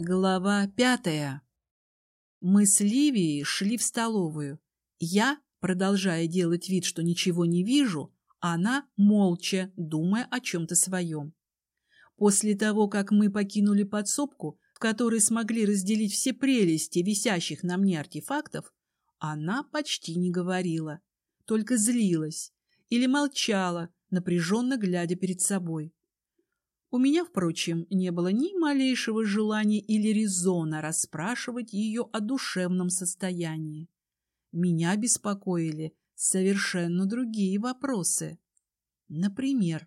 Глава пятая. Мы с Ливией шли в столовую. Я, продолжая делать вид, что ничего не вижу, она молча, думая о чем-то своем. После того, как мы покинули подсобку, в которой смогли разделить все прелести висящих на мне артефактов, она почти не говорила, только злилась или молчала, напряженно глядя перед собой. У меня, впрочем, не было ни малейшего желания или резона расспрашивать ее о душевном состоянии. Меня беспокоили совершенно другие вопросы. Например,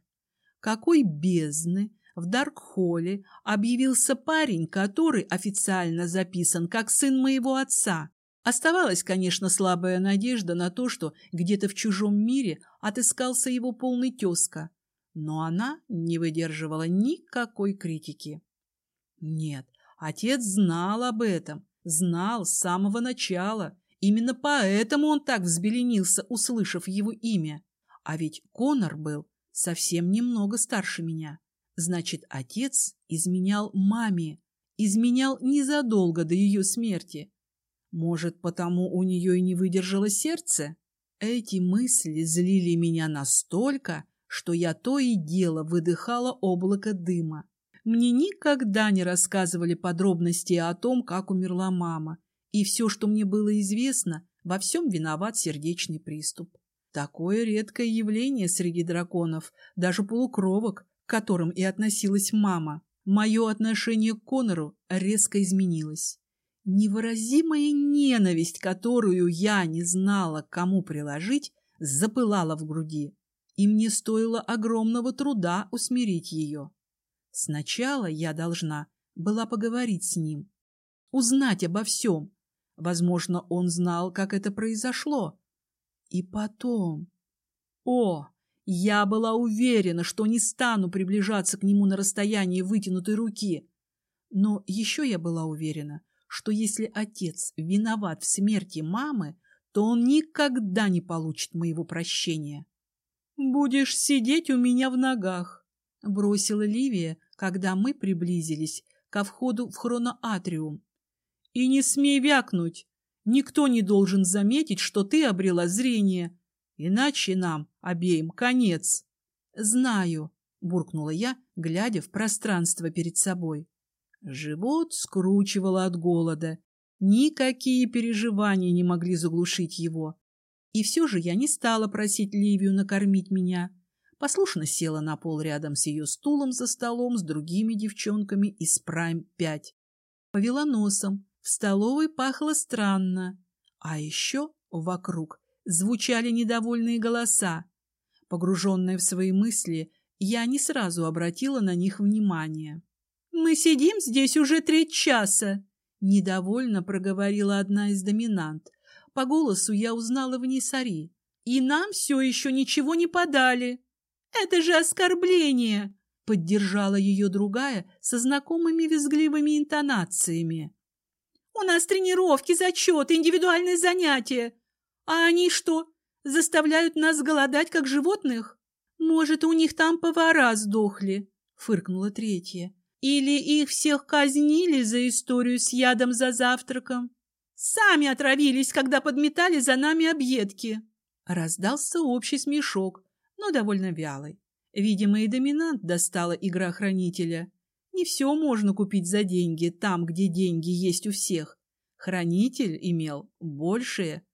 какой бездны в Даркхолле объявился парень, который официально записан как сын моего отца? Оставалась, конечно, слабая надежда на то, что где-то в чужом мире отыскался его полный тезка – но она не выдерживала никакой критики. Нет, отец знал об этом, знал с самого начала. Именно поэтому он так взбеленился, услышав его имя. А ведь Конор был совсем немного старше меня. Значит, отец изменял маме, изменял незадолго до ее смерти. Может, потому у нее и не выдержало сердце? Эти мысли злили меня настолько, что я то и дело выдыхала облако дыма. Мне никогда не рассказывали подробности о том, как умерла мама, и все, что мне было известно, во всем виноват сердечный приступ. Такое редкое явление среди драконов, даже полукровок, к которым и относилась мама. Мое отношение к Конору резко изменилось. Невыразимая ненависть, которую я не знала, кому приложить, запылала в груди и мне стоило огромного труда усмирить ее. Сначала я должна была поговорить с ним, узнать обо всем. Возможно, он знал, как это произошло. И потом... О, я была уверена, что не стану приближаться к нему на расстоянии вытянутой руки. Но еще я была уверена, что если отец виноват в смерти мамы, то он никогда не получит моего прощения. «Будешь сидеть у меня в ногах», — бросила Ливия, когда мы приблизились ко входу в хроноатриум. «И не смей вякнуть. Никто не должен заметить, что ты обрела зрение, иначе нам обеим конец». «Знаю», — буркнула я, глядя в пространство перед собой. Живот скручивало от голода. Никакие переживания не могли заглушить его. И все же я не стала просить Ливию накормить меня. Послушно села на пол рядом с ее стулом за столом с другими девчонками из Прайм-5. Повела носом. В столовой пахло странно. А еще вокруг звучали недовольные голоса. Погруженная в свои мысли, я не сразу обратила на них внимание. «Мы сидим здесь уже треть часа», — недовольно проговорила одна из доминант — по голосу я узнала в ней Сари. «И нам все еще ничего не подали!» «Это же оскорбление!» — поддержала ее другая со знакомыми визгливыми интонациями. «У нас тренировки, зачеты, индивидуальные занятия. А они что, заставляют нас голодать, как животных? Может, у них там повара сдохли?» — фыркнула третья. «Или их всех казнили за историю с ядом за завтраком?» Сами отравились, когда подметали за нами объедки. Раздался общий смешок, но довольно вялый. Видимо, и доминант достала игра хранителя. Не все можно купить за деньги там, где деньги есть у всех. Хранитель имел большее.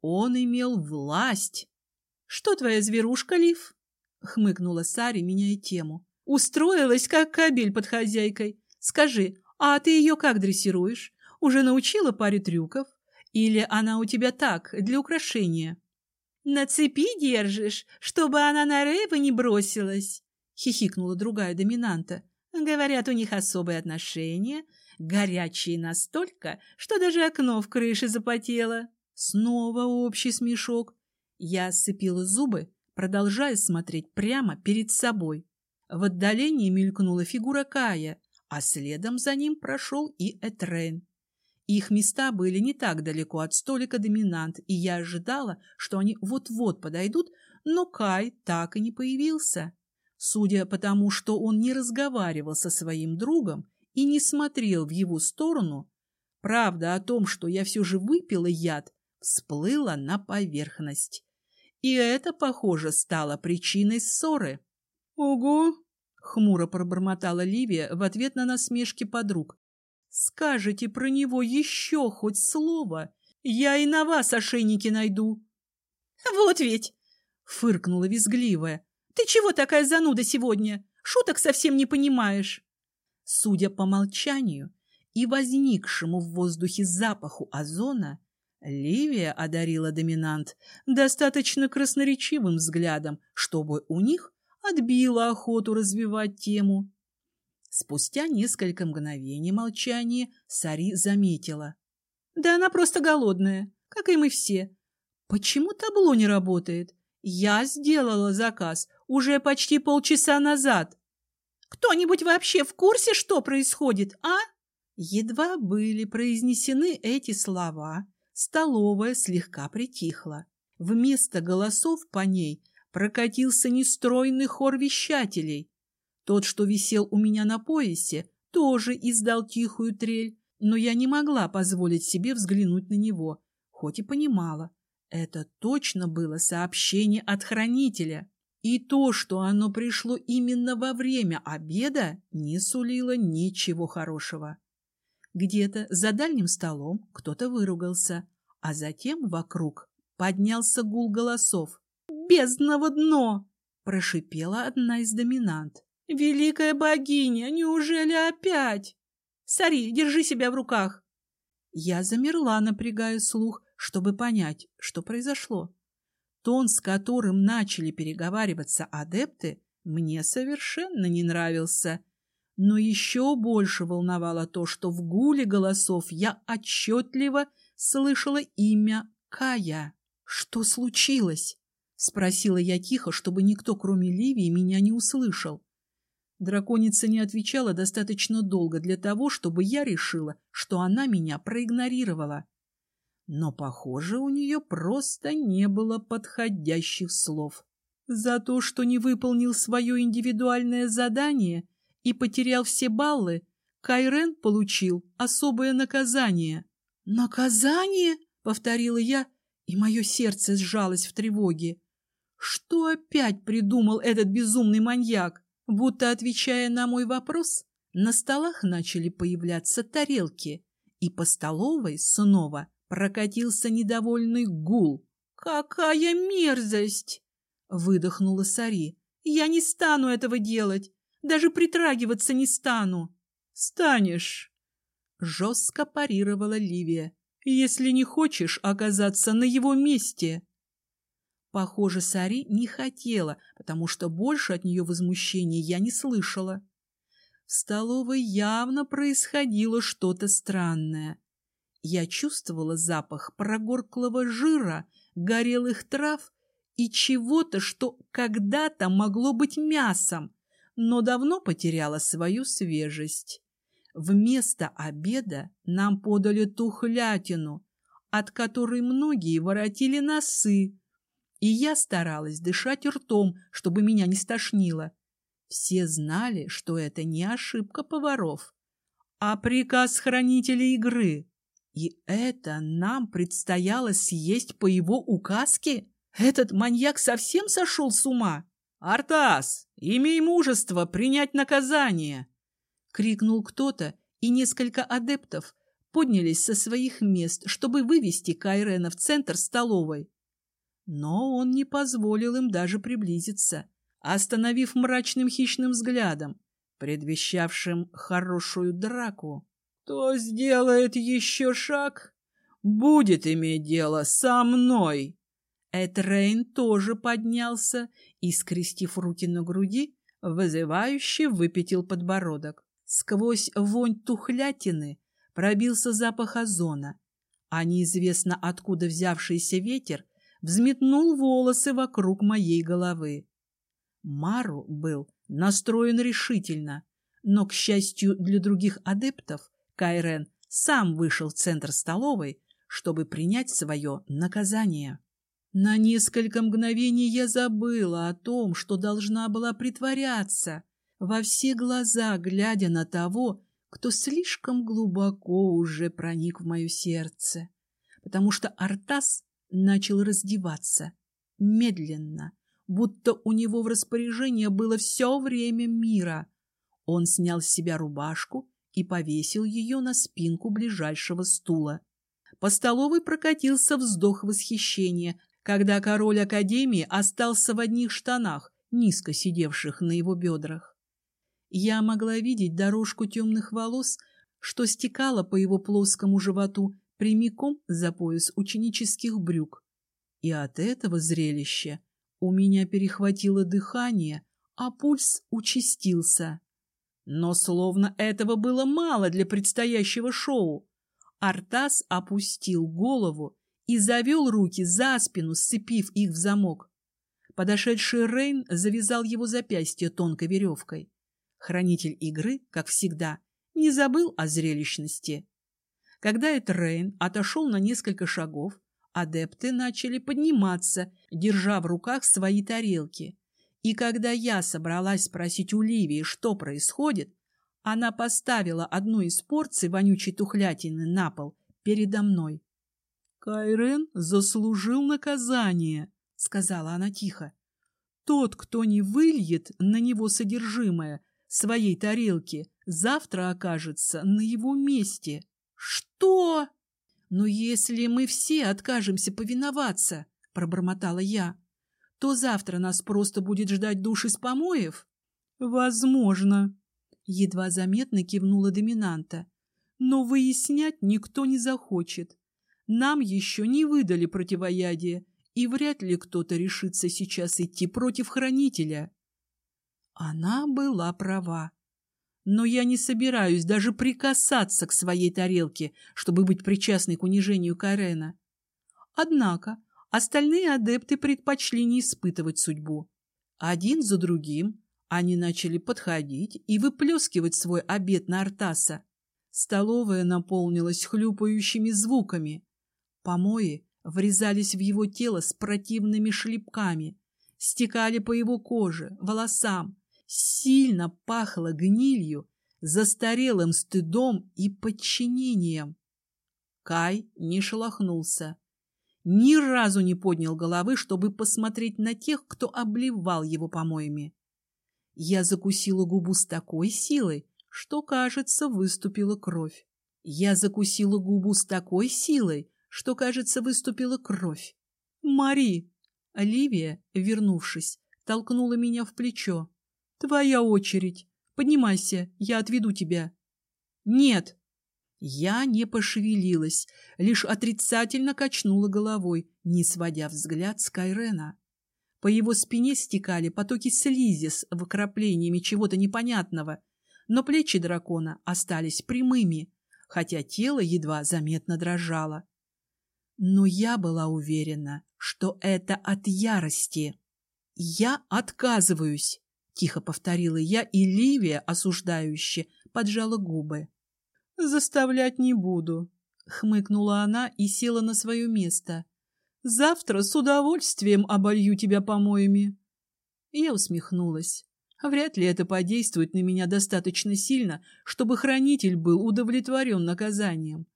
Он имел власть. — Что твоя зверушка, Лив? — хмыкнула Сари, меняя тему. — Устроилась, как кабель под хозяйкой. Скажи, а ты ее как дрессируешь? Уже научила паре трюков? Или она у тебя так, для украшения? На цепи держишь, чтобы она на Рейва не бросилась? Хихикнула другая доминанта. Говорят, у них особые отношения, горячие настолько, что даже окно в крыше запотело. Снова общий смешок. Я сцепила зубы, продолжая смотреть прямо перед собой. В отдалении мелькнула фигура Кая, а следом за ним прошел и Этрейн. Их места были не так далеко от столика доминант, и я ожидала, что они вот-вот подойдут, но Кай так и не появился. Судя по тому, что он не разговаривал со своим другом и не смотрел в его сторону, правда о том, что я все же выпила яд, всплыла на поверхность. И это, похоже, стало причиной ссоры. «Ого!» — хмуро пробормотала Ливия в ответ на насмешки подруг. «Скажете про него еще хоть слово, я и на вас ошейники найду». «Вот ведь!» — фыркнула визгливая. «Ты чего такая зануда сегодня? Шуток совсем не понимаешь». Судя по молчанию и возникшему в воздухе запаху озона, Ливия одарила доминант достаточно красноречивым взглядом, чтобы у них отбила охоту развивать тему. Спустя несколько мгновений молчания Сари заметила. «Да она просто голодная, как и мы все. Почему табло не работает? Я сделала заказ уже почти полчаса назад. Кто-нибудь вообще в курсе, что происходит, а?» Едва были произнесены эти слова, Столовая слегка притихла. Вместо голосов по ней прокатился нестройный хор вещателей. Тот, что висел у меня на поясе, тоже издал тихую трель, но я не могла позволить себе взглянуть на него, хоть и понимала. Это точно было сообщение от хранителя. И то, что оно пришло именно во время обеда, не сулило ничего хорошего. Где-то за дальним столом кто-то выругался, а затем вокруг поднялся гул голосов. «Бездного дно!» – прошипела одна из доминант. «Великая богиня, неужели опять?» «Сари, держи себя в руках!» Я замерла, напрягая слух, чтобы понять, что произошло. Тон, с которым начали переговариваться адепты, мне совершенно не нравился. Но еще больше волновало то, что в гуле голосов я отчетливо слышала имя Кая. «Что случилось?» — спросила я тихо, чтобы никто, кроме Ливии, меня не услышал. Драконица не отвечала достаточно долго для того, чтобы я решила, что она меня проигнорировала. Но, похоже, у нее просто не было подходящих слов. За то, что не выполнил свое индивидуальное задание и потерял все баллы, Кайрен получил особое наказание. «Наказание?» — повторила я, и мое сердце сжалось в тревоге. Что опять придумал этот безумный маньяк? Будто отвечая на мой вопрос, на столах начали появляться тарелки, и по столовой снова прокатился недовольный гул. «Какая мерзость!» — выдохнула Сари. «Я не стану этого делать, даже притрагиваться не стану». «Станешь!» Жестко парировала Ливия. «Если не хочешь оказаться на его месте!» Похоже, Сари не хотела, потому что больше от нее возмущения я не слышала. В столовой явно происходило что-то странное. Я чувствовала запах прогорклого жира, горелых трав и чего-то, что когда-то могло быть мясом, но давно потеряло свою свежесть. Вместо обеда нам подали тухлятину, от которой многие воротили носы, и я старалась дышать ртом, чтобы меня не стошнило. Все знали, что это не ошибка поваров, а приказ хранителя игры. И это нам предстояло съесть по его указке? Этот маньяк совсем сошел с ума? «Артас, имей мужество принять наказание!» — крикнул кто-то, и несколько адептов поднялись со своих мест, чтобы вывести Кайрена в центр столовой. Но он не позволил им даже приблизиться, остановив мрачным хищным взглядом, предвещавшим хорошую драку. «Кто сделает еще шаг, будет иметь дело со мной!» Этрейн тоже поднялся и, скрестив руки на груди, вызывающе выпятил подбородок. Сквозь вонь тухлятины пробился запах озона, а неизвестно откуда взявшийся ветер взметнул волосы вокруг моей головы. Мару был настроен решительно, но, к счастью для других адептов, Кайрен сам вышел в центр столовой, чтобы принять свое наказание. На несколько мгновений я забыла о том, что должна была притворяться, во все глаза глядя на того, кто слишком глубоко уже проник в мое сердце, потому что Артас начал раздеваться медленно, будто у него в распоряжении было все время мира. Он снял с себя рубашку и повесил ее на спинку ближайшего стула. По столовой прокатился вздох восхищения, когда король Академии остался в одних штанах, низко сидевших на его бедрах. Я могла видеть дорожку темных волос, что стекала по его плоскому животу прямиком за пояс ученических брюк. И от этого зрелища у меня перехватило дыхание, а пульс участился. Но словно этого было мало для предстоящего шоу. Артас опустил голову и завел руки за спину, сцепив их в замок. Подошедший Рейн завязал его запястье тонкой веревкой. Хранитель игры, как всегда, не забыл о зрелищности. Когда Этрейн отошел на несколько шагов, адепты начали подниматься, держа в руках свои тарелки. И когда я собралась спросить у Ливии, что происходит, она поставила одну из порций вонючей тухлятины на пол передо мной. «Кайрен заслужил наказание», — сказала она тихо. «Тот, кто не выльет на него содержимое своей тарелки, завтра окажется на его месте». «Что?» «Но если мы все откажемся повиноваться», — пробормотала я, «то завтра нас просто будет ждать душ из помоев?» «Возможно», — едва заметно кивнула доминанта. «Но выяснять никто не захочет. Нам еще не выдали противоядие, и вряд ли кто-то решится сейчас идти против хранителя». Она была права но я не собираюсь даже прикасаться к своей тарелке, чтобы быть причастной к унижению Карена. Однако остальные адепты предпочли не испытывать судьбу. Один за другим они начали подходить и выплескивать свой обед на Артаса. Столовая наполнилась хлюпающими звуками. Помои врезались в его тело с противными шлепками, стекали по его коже, волосам, сильно пахло гнилью, застарелым стыдом и подчинением. Кай не шелохнулся. Ни разу не поднял головы, чтобы посмотреть на тех, кто обливал его помоями. Я закусила губу с такой силой, что, кажется, выступила кровь. Я закусила губу с такой силой, что, кажется, выступила кровь. «Мари!» Оливия, вернувшись, толкнула меня в плечо. Твоя очередь. Поднимайся, я отведу тебя. Нет. Я не пошевелилась, лишь отрицательно качнула головой, не сводя взгляд с Кайрена. По его спине стекали потоки слизи с вкраплениями чего-то непонятного, но плечи дракона остались прямыми, хотя тело едва заметно дрожало. Но я была уверена, что это от ярости. Я отказываюсь. Тихо повторила я, и Ливия, осуждающе, поджала губы. «Заставлять не буду», — хмыкнула она и села на свое место. «Завтра с удовольствием оболью тебя помоями». Я усмехнулась. Вряд ли это подействует на меня достаточно сильно, чтобы хранитель был удовлетворен наказанием.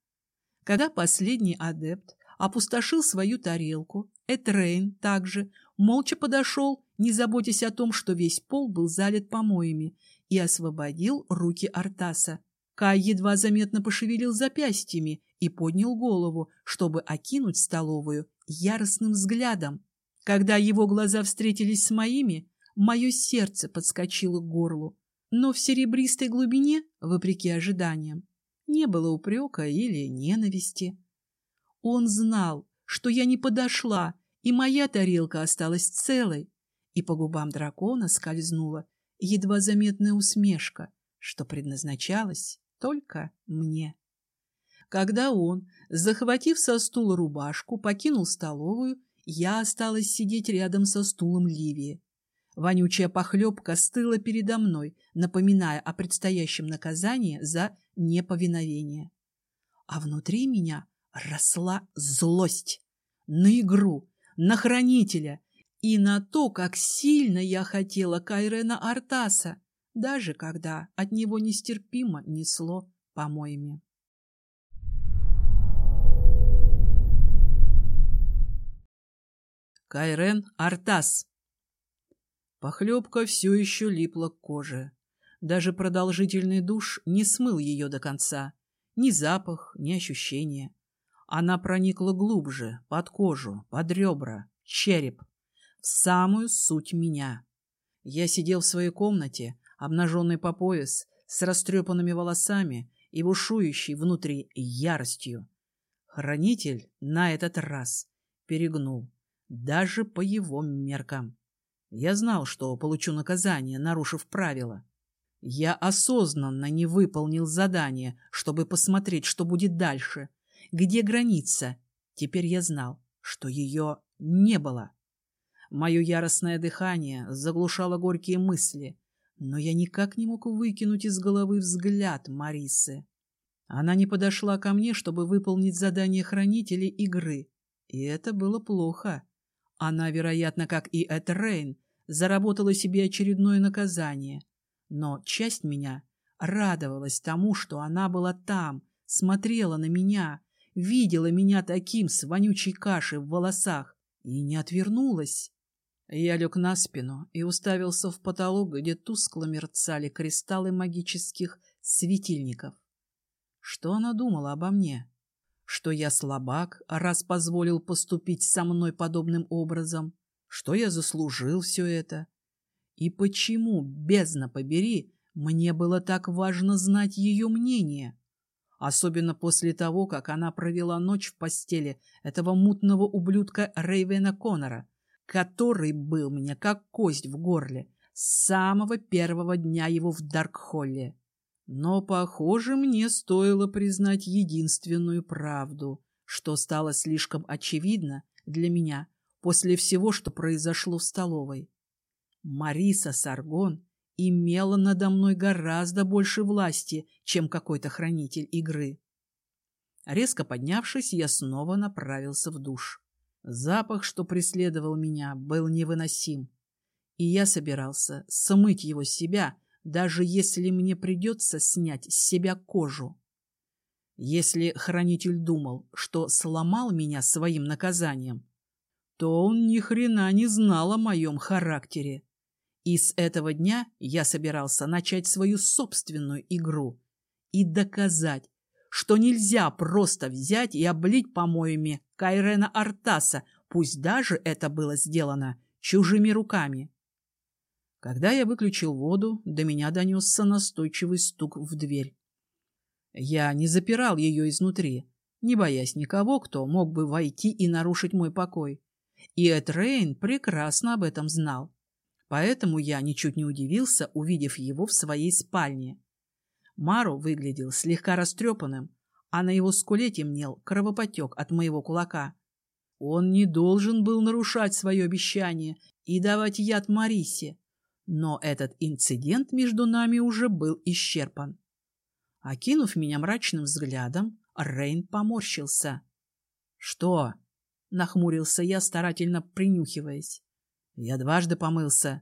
Когда последний адепт опустошил свою тарелку, Этрейн также молча подошел не заботясь о том, что весь пол был залит помоями, и освободил руки Артаса. Кай едва заметно пошевелил запястьями и поднял голову, чтобы окинуть столовую яростным взглядом. Когда его глаза встретились с моими, мое сердце подскочило к горлу. Но в серебристой глубине, вопреки ожиданиям, не было упрека или ненависти. Он знал, что я не подошла, и моя тарелка осталась целой, и по губам дракона скользнула едва заметная усмешка, что предназначалась только мне. Когда он, захватив со стула рубашку, покинул столовую, я осталась сидеть рядом со стулом Ливии. Вонючая похлебка стыла передо мной, напоминая о предстоящем наказании за неповиновение. А внутри меня росла злость на игру, на хранителя и на то, как сильно я хотела Кайрена Артаса, даже когда от него нестерпимо несло помоями. Кайрен Артас Похлебка все еще липла к коже. Даже продолжительный душ не смыл ее до конца. Ни запах, ни ощущения. Она проникла глубже, под кожу, под ребра, череп, в самую суть меня. Я сидел в своей комнате, обнаженный по пояс, с растрепанными волосами и бушующей внутри яростью. Хранитель на этот раз перегнул, даже по его меркам. Я знал, что получу наказание, нарушив правила. Я осознанно не выполнил задание, чтобы посмотреть, что будет дальше. Где граница? Теперь я знал, что ее не было. Мое яростное дыхание заглушало горькие мысли, но я никак не мог выкинуть из головы взгляд Марисы. Она не подошла ко мне, чтобы выполнить задание хранителей игры, и это было плохо. Она, вероятно, как и Эд Рейн, заработала себе очередное наказание — но часть меня радовалась тому, что она была там, смотрела на меня, видела меня таким с вонючей кашей в волосах и не отвернулась. Я лег на спину и уставился в потолок, где тускло мерцали кристаллы магических светильников. Что она думала обо мне? Что я слабак, раз позволил поступить со мной подобным образом? Что я заслужил все это? И почему, бездна побери, мне было так важно знать ее мнение? Особенно после того, как она провела ночь в постели этого мутного ублюдка Рейвена Коннора, который был мне как кость в горле с самого первого дня его в Даркхолле. Но, похоже, мне стоило признать единственную правду, что стало слишком очевидно для меня после всего, что произошло в столовой. Мариса Саргон имела надо мной гораздо больше власти, чем какой-то хранитель игры. Резко поднявшись, я снова направился в душ. Запах, что преследовал меня, был невыносим, и я собирался смыть его с себя, даже если мне придется снять с себя кожу. Если хранитель думал, что сломал меня своим наказанием, то он ни хрена не знал о моем характере. И с этого дня я собирался начать свою собственную игру и доказать, что нельзя просто взять и облить помоями Кайрена Артаса, пусть даже это было сделано чужими руками. Когда я выключил воду, до меня донесся настойчивый стук в дверь. Я не запирал ее изнутри, не боясь никого, кто мог бы войти и нарушить мой покой. И Эд Рейн прекрасно об этом знал. Поэтому я ничуть не удивился, увидев его в своей спальне. Мару выглядел слегка растрепанным, а на его скуле темнел кровопотек от моего кулака. Он не должен был нарушать свое обещание и давать яд Марисе, но этот инцидент между нами уже был исчерпан. Окинув меня мрачным взглядом, Рейн поморщился. — Что? — нахмурился я, старательно принюхиваясь. Я дважды помылся.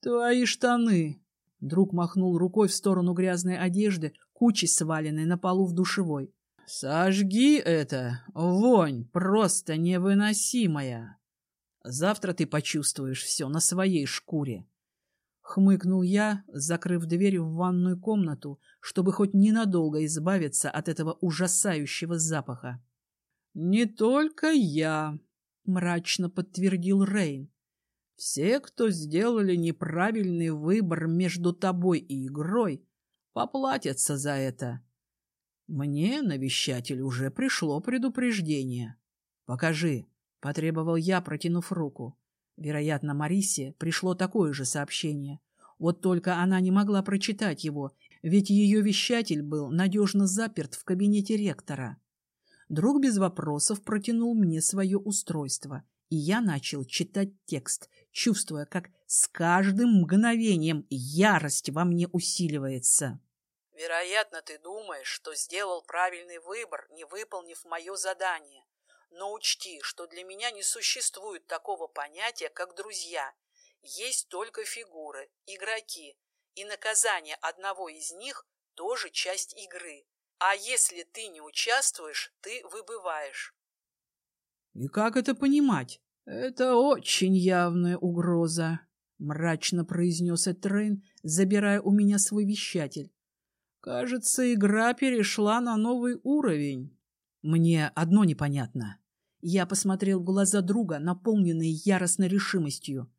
Твои штаны! Друг махнул рукой в сторону грязной одежды, кучи сваленной на полу в душевой. Сожги это! Вонь просто невыносимая! Завтра ты почувствуешь все на своей шкуре. Хмыкнул я, закрыв дверь в ванную комнату, чтобы хоть ненадолго избавиться от этого ужасающего запаха. — Не только я, — мрачно подтвердил Рейн. Все, кто сделали неправильный выбор между тобой и игрой, поплатятся за это. Мне, навещатель, уже пришло предупреждение. Покажи, — потребовал я, протянув руку. Вероятно, Марисе пришло такое же сообщение. Вот только она не могла прочитать его, ведь ее вещатель был надежно заперт в кабинете ректора. Друг без вопросов протянул мне свое устройство, и я начал читать текст, чувствуя, как с каждым мгновением ярость во мне усиливается. Вероятно, ты думаешь, что сделал правильный выбор, не выполнив мое задание. Но учти, что для меня не существует такого понятия, как друзья. Есть только фигуры, игроки. и наказание одного из них тоже часть игры. А если ты не участвуешь, ты выбываешь. И как это понимать? Это очень явная угроза, мрачно произнес Этрейн, забирая у меня свой вещатель. Кажется, игра перешла на новый уровень. Мне одно непонятно. Я посмотрел в глаза друга, наполненные яростной решимостью.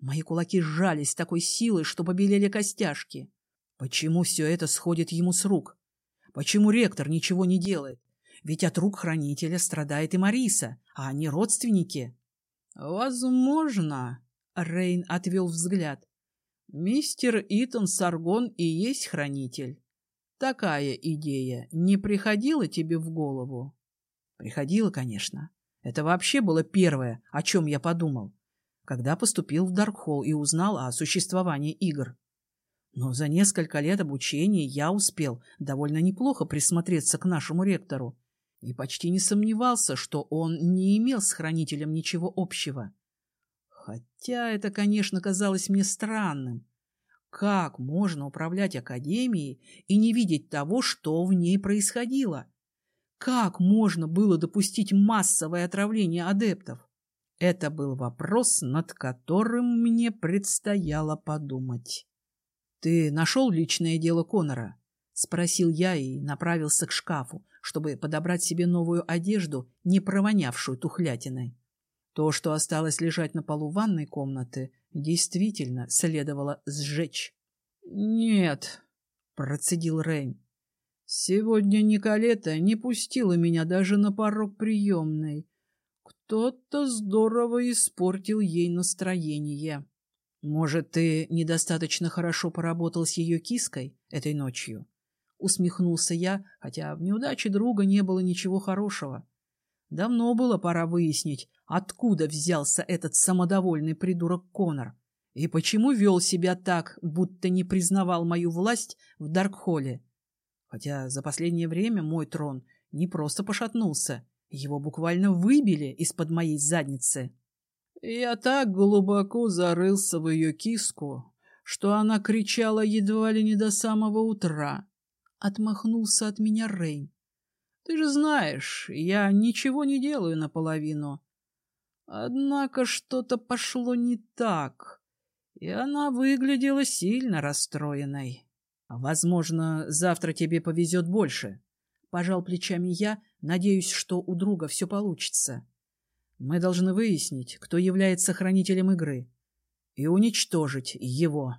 Мои кулаки сжались с такой силой, что побелели костяшки. Почему все это сходит ему с рук? Почему ректор ничего не делает? Ведь от рук хранителя страдает и Мариса, а они родственники. Возможно, Рейн отвел взгляд. Мистер Итан Саргон и есть хранитель. Такая идея не приходила тебе в голову? Приходила, конечно. Это вообще было первое, о чем я подумал, когда поступил в Даркхолл и узнал о существовании игр. Но за несколько лет обучения я успел довольно неплохо присмотреться к нашему ректору и почти не сомневался, что он не имел с хранителем ничего общего. Хотя это, конечно, казалось мне странным. Как можно управлять академией и не видеть того, что в ней происходило? Как можно было допустить массовое отравление адептов? Это был вопрос, над которым мне предстояло подумать. «Ты нашел личное дело Конора?» — спросил я и направился к шкафу, чтобы подобрать себе новую одежду, не провонявшую тухлятиной. То, что осталось лежать на полу ванной комнаты, действительно следовало сжечь. «Нет», — процедил Рейн. «Сегодня Николета не пустила меня даже на порог приемной. Кто-то здорово испортил ей настроение». «Может, ты недостаточно хорошо поработал с ее киской этой ночью?» Усмехнулся я, хотя в неудаче друга не было ничего хорошего. Давно было пора выяснить, откуда взялся этот самодовольный придурок Конор и почему вел себя так, будто не признавал мою власть в Даркхолле. Хотя за последнее время мой трон не просто пошатнулся, его буквально выбили из-под моей задницы. Я так глубоко зарылся в ее киску, что она кричала едва ли не до самого утра. Отмахнулся от меня Рейн. Ты же знаешь, я ничего не делаю наполовину. Однако что-то пошло не так, и она выглядела сильно расстроенной. Возможно, завтра тебе повезет больше. Пожал плечами я, надеюсь, что у друга все получится. Мы должны выяснить, кто является хранителем игры, и уничтожить его.